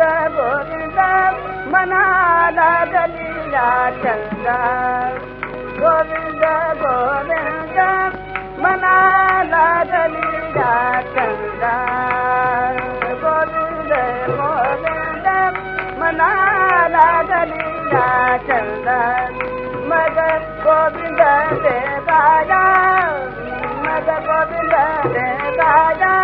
गोविन्द मनाला गलीला चन्द गोविन्द गोविन्द मनाला गलीला चन्द गोविन्द गोविन्द मनाला गलीला चन्द मग गोविन्द देवाया मग गोविन्द देवाया।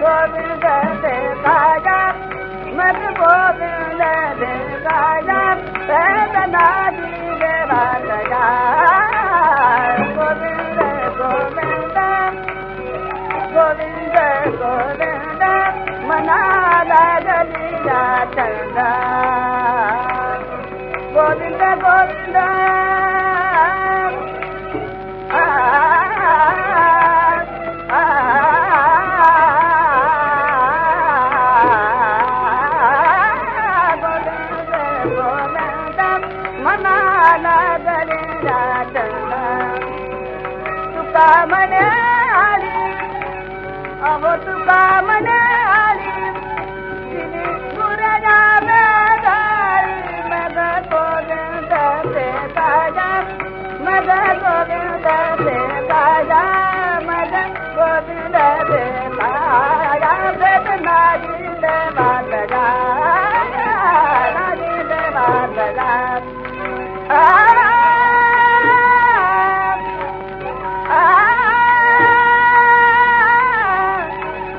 गोविंद बाग मन चंदा गोविंद गोविंद मनाला चन्द तुका म्हणे आली अहो तुका म्हणे आली मग गोविंद ते ताज़ा मग गोविंद ते ताज़ा मग गोविंद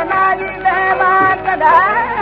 ಮಾತನಾಡಿದ ಮಾತನಾಡ